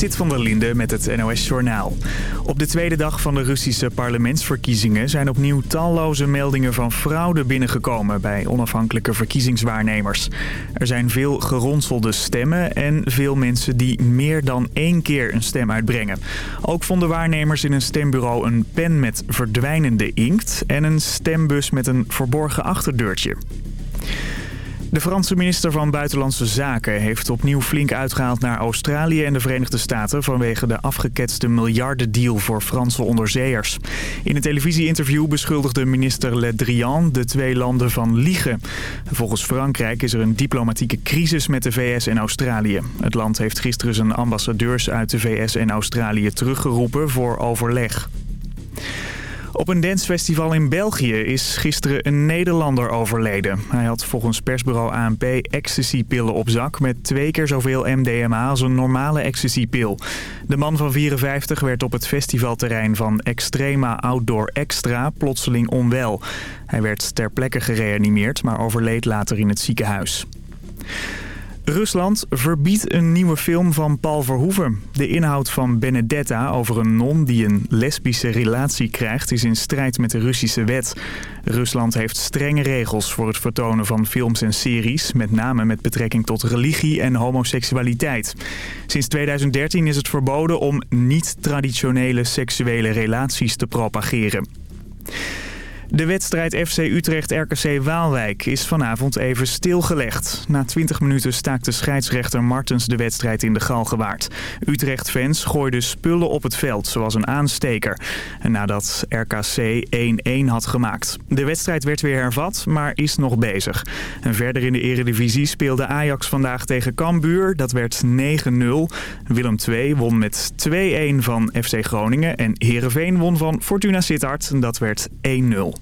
Sit van der Linde met het NOS-journaal. Op de tweede dag van de Russische parlementsverkiezingen... zijn opnieuw talloze meldingen van fraude binnengekomen... bij onafhankelijke verkiezingswaarnemers. Er zijn veel geronselde stemmen... en veel mensen die meer dan één keer een stem uitbrengen. Ook vonden waarnemers in een stembureau een pen met verdwijnende inkt... en een stembus met een verborgen achterdeurtje. De Franse minister van Buitenlandse Zaken heeft opnieuw flink uitgehaald naar Australië en de Verenigde Staten vanwege de afgeketste miljardendeal voor Franse onderzeeërs. In een televisieinterview beschuldigde minister Le Drian de twee landen van liegen. Volgens Frankrijk is er een diplomatieke crisis met de VS en Australië. Het land heeft gisteren zijn ambassadeurs uit de VS en Australië teruggeroepen voor overleg. Op een dancefestival in België is gisteren een Nederlander overleden. Hij had volgens persbureau ANP ecstasypillen op zak... met twee keer zoveel MDMA als een normale ecstasypil. De man van 54 werd op het festivalterrein van Extrema Outdoor Extra plotseling onwel. Hij werd ter plekke gereanimeerd, maar overleed later in het ziekenhuis. Rusland verbiedt een nieuwe film van Paul Verhoeven. De inhoud van Benedetta over een non die een lesbische relatie krijgt... is in strijd met de Russische wet. Rusland heeft strenge regels voor het vertonen van films en series... met name met betrekking tot religie en homoseksualiteit. Sinds 2013 is het verboden om niet-traditionele seksuele relaties te propageren. De wedstrijd FC Utrecht-RKC Waalwijk is vanavond even stilgelegd. Na 20 minuten staakte scheidsrechter Martens de wedstrijd in de Galgenwaard. Utrecht-fans gooiden spullen op het veld, zoals een aansteker. Nadat RKC 1-1 had gemaakt. De wedstrijd werd weer hervat, maar is nog bezig. En verder in de eredivisie speelde Ajax vandaag tegen Cambuur. Dat werd 9-0. Willem II won met 2-1 van FC Groningen. En Heerenveen won van Fortuna Sittard. Dat werd 1-0.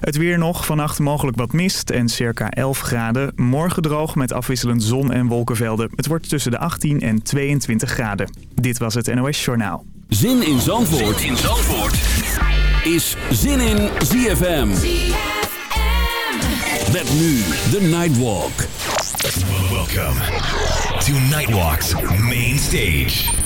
Het weer nog, vannacht mogelijk wat mist en circa 11 graden. Morgen droog met afwisselend zon en wolkenvelden. Het wordt tussen de 18 en 22 graden. Dit was het NOS Journaal. Zin in Zandvoort, zin in Zandvoort. is Zin in ZFM. ZFM. Met nu de Nightwalk. Welcome to Nightwalk's main stage.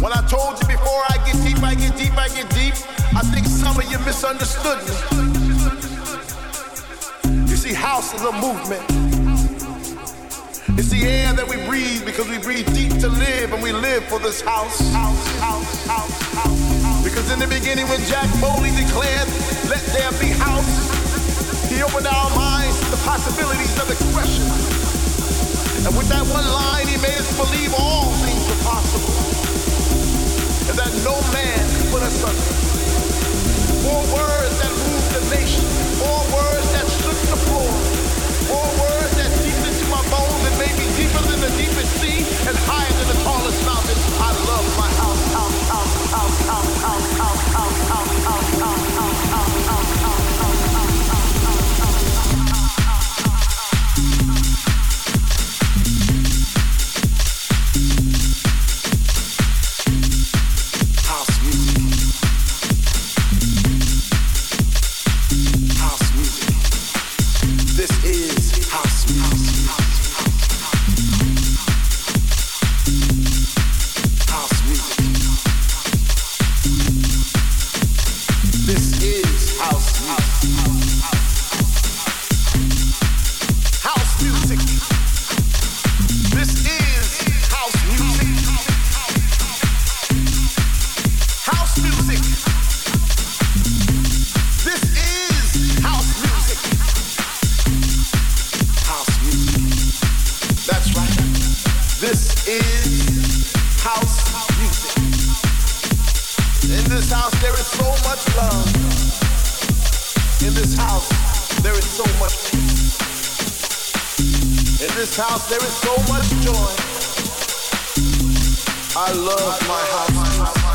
When I told you before I get deep, I get deep, I get deep, I think some of you misunderstood me. You see, house is a movement. It's the air that we breathe because we breathe deep to live and we live for this house. Because in the beginning when Jack Foley declared, let there be house, he opened our minds to the possibilities of expression. And with that one line, he made us believe all things are possible. And that no man could put us under. Four words that moved the nation. Four words that shook the floor. Four words that deep into my bones and made me deeper than the deepest sea and higher than the tallest mountain. I love my house, house, house, house, house, house, house. In this house, there is so much. In this house, there is so much joy. I love my house.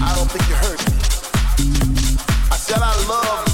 I don't think you heard me. I said I love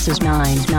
else's mind.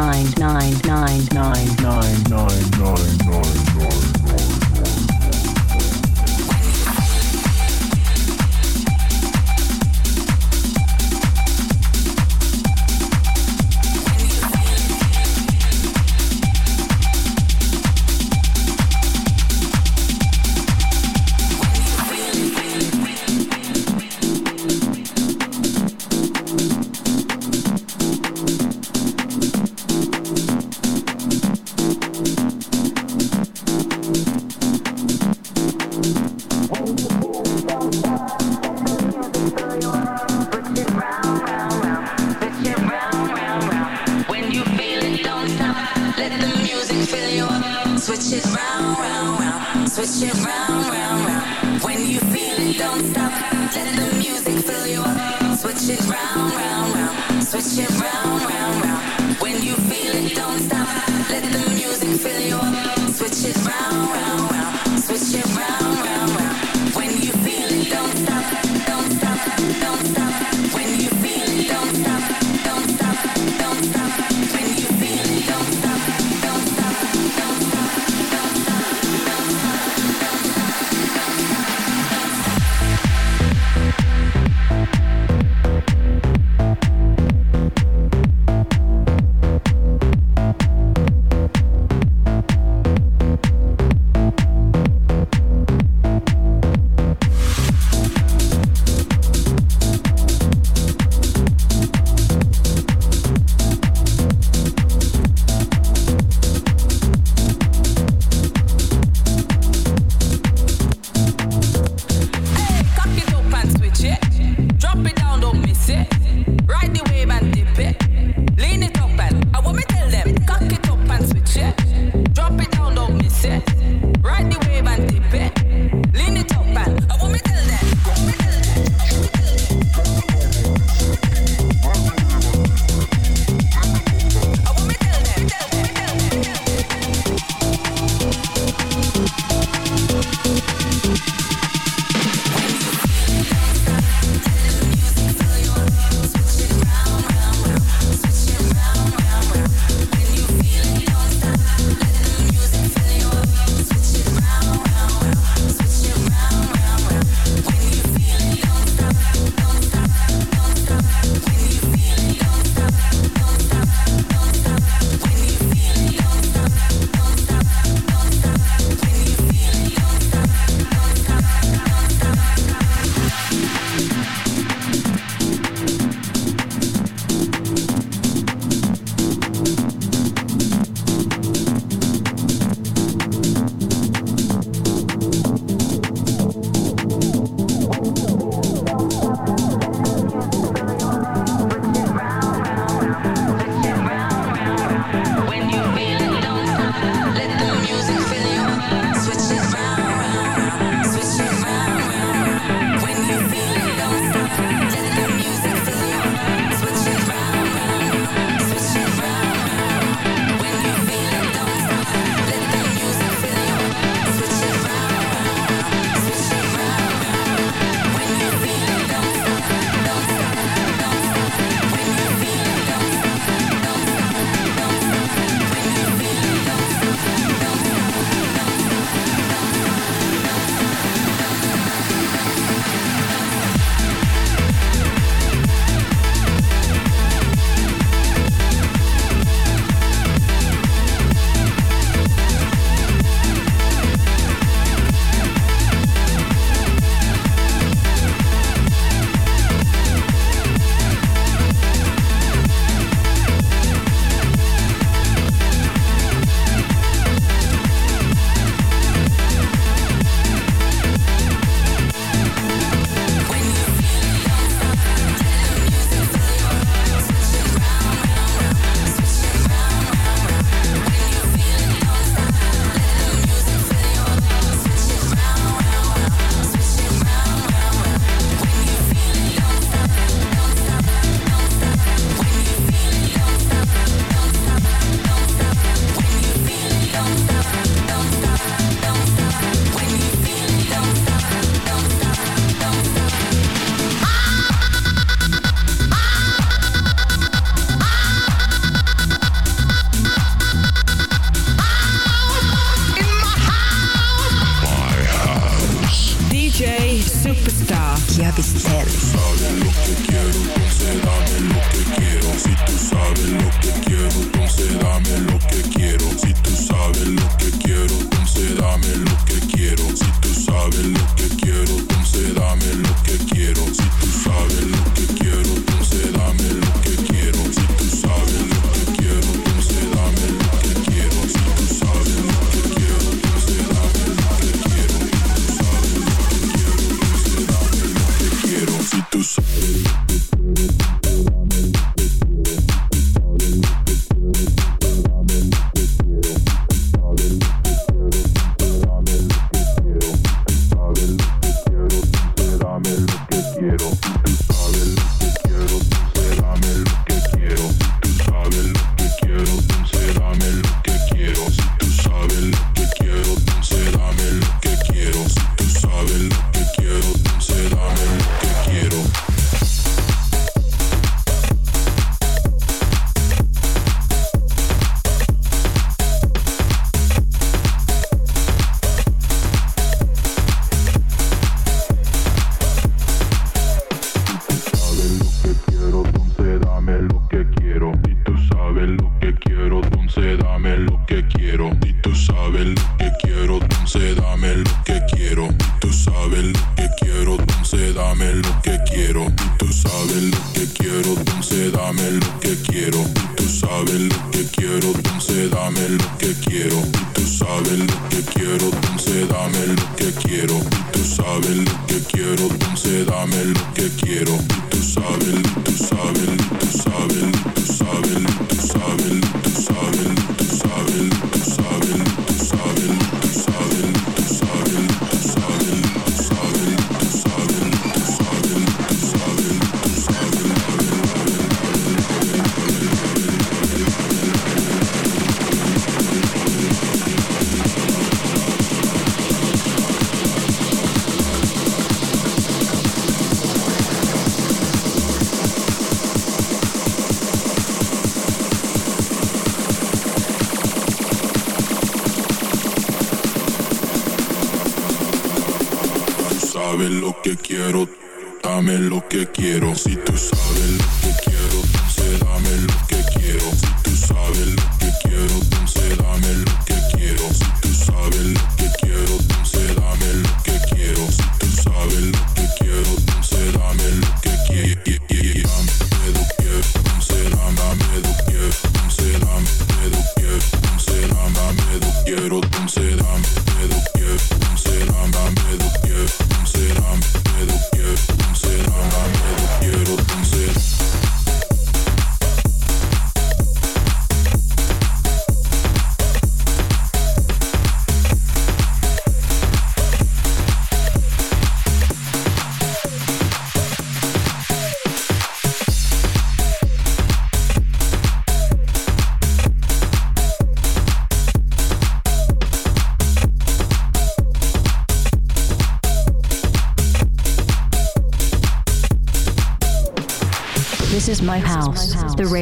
don't.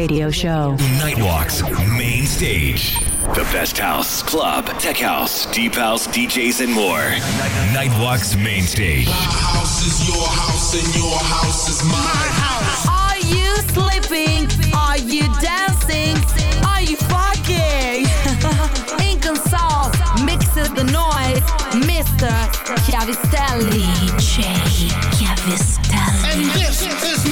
Radio show. Nightwalk's main stage. The best house, club, tech house, deep house, DJs, and more. Nightwalk's main stage. My house is your house, and your house is my house. Are you sleeping? Are you dancing? Are you fucking? Inconsult mixes the noise. Mr. Chiavistelli. DJ Chiavistelli. And this is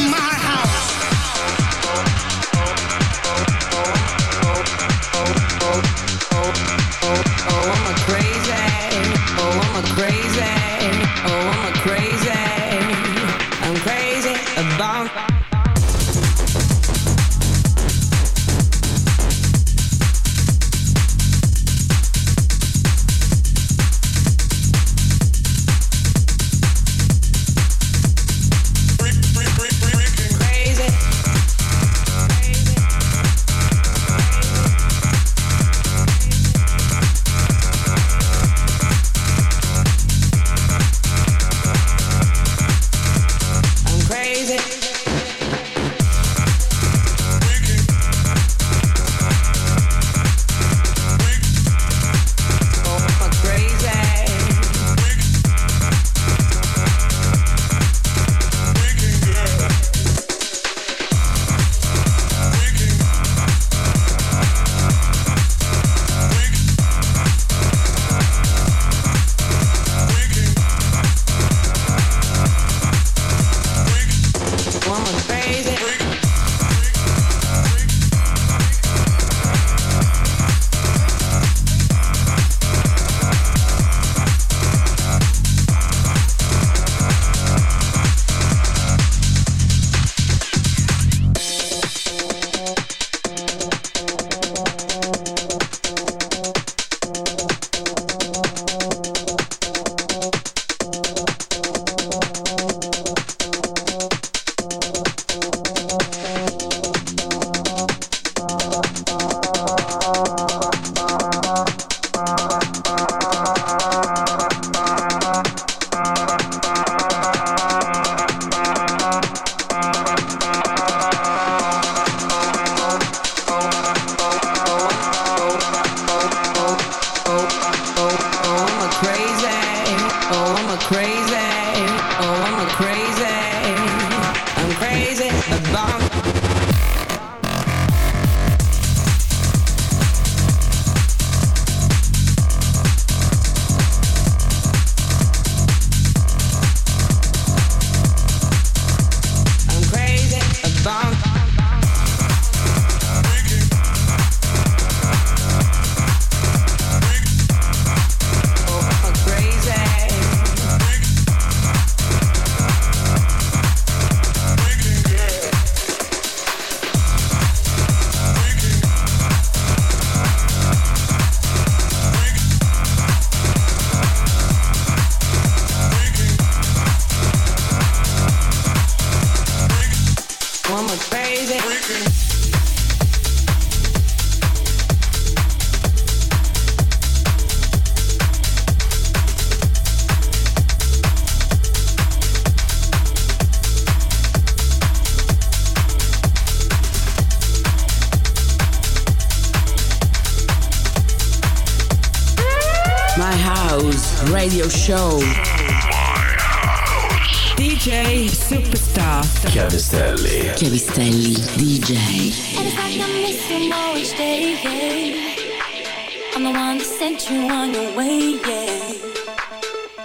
radio show. DJ Superstar. Chiavistelli. Chiavistelli DJ. And it's like I'm missing more each day, yeah. I'm the one that sent you on your way, yeah.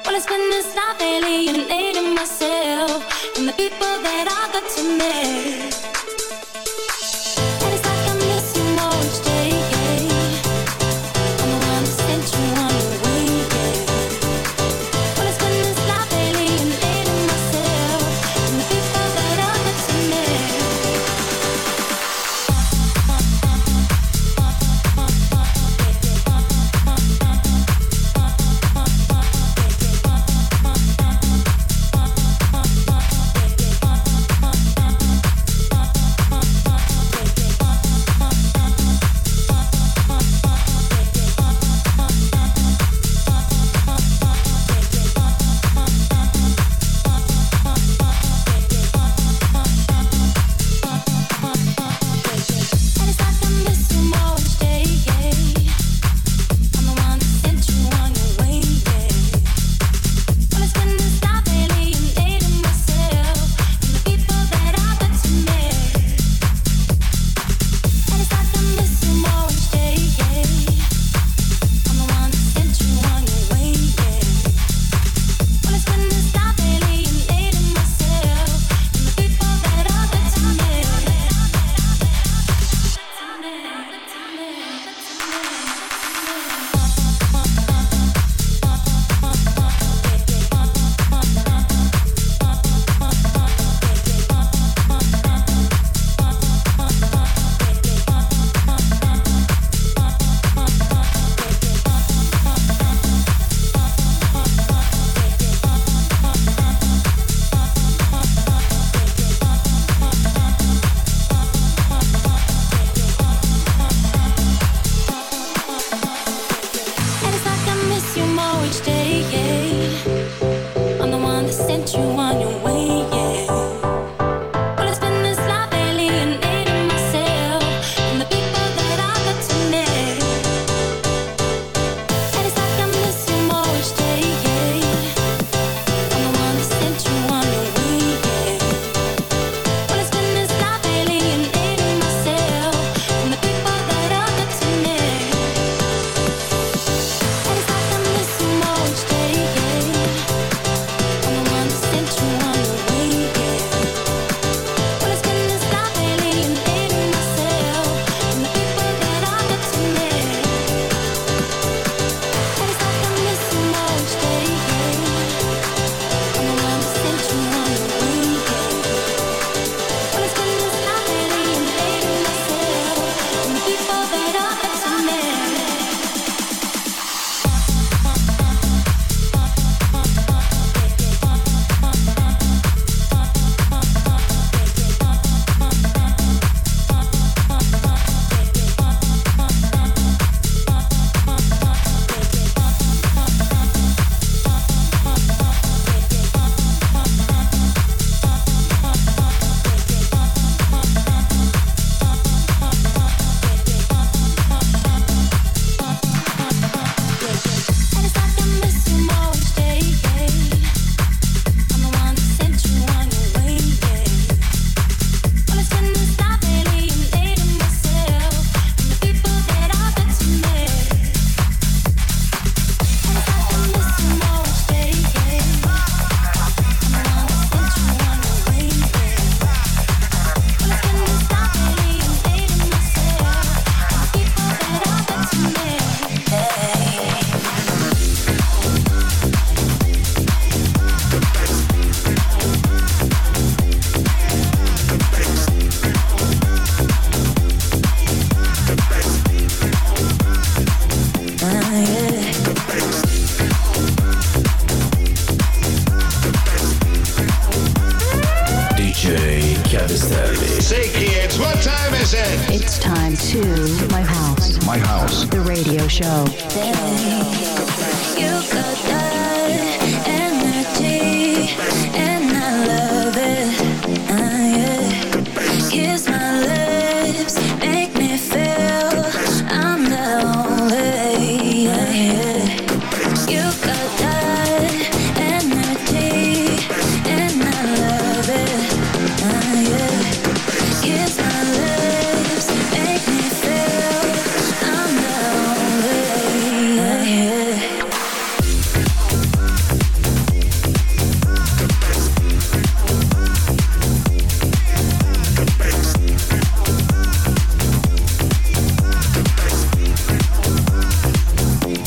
Well, it's been this life alienating myself and the people that I got to meet.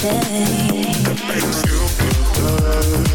say. Makes you?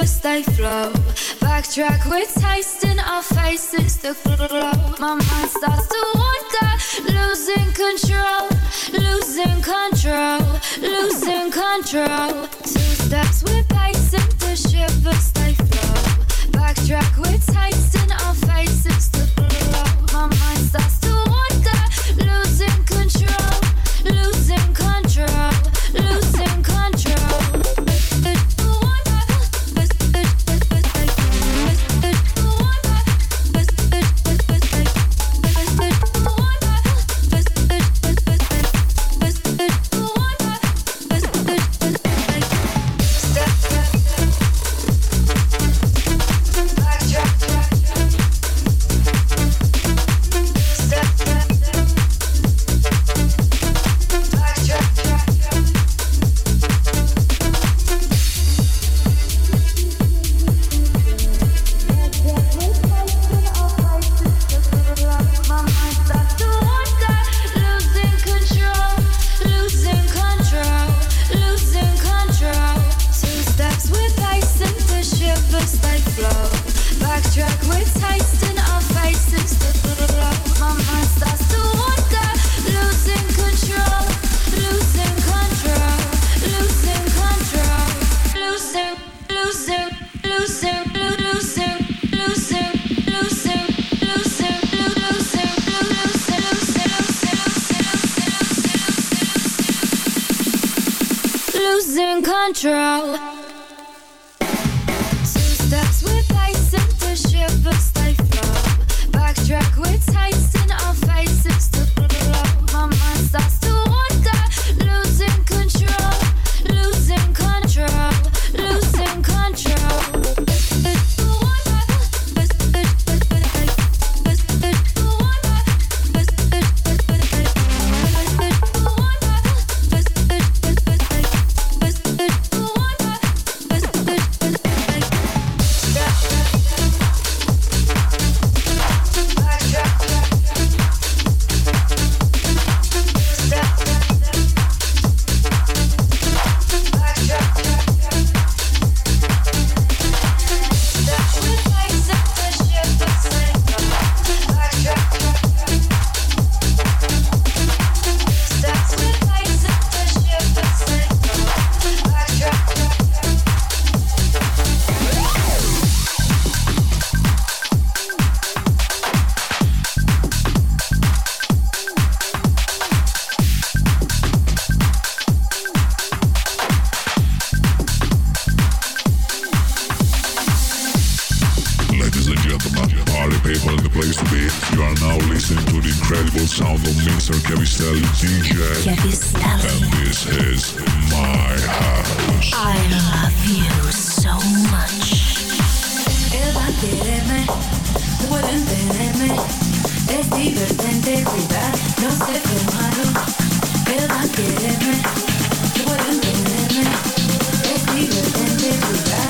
just they flow. Backtrack, we're tasting our faces, the glow. My mind starts to wander, losing control, losing control, losing control. Two steps, we're pacing, the shivers they flow. Backtrack, we're tasting our faces, the glow. My mind starts control. tenerme, pueden tenerme. Es divertente cuidar, no sé fumaron, quedan quererme, pueden tenerme. Es divertente cuidar.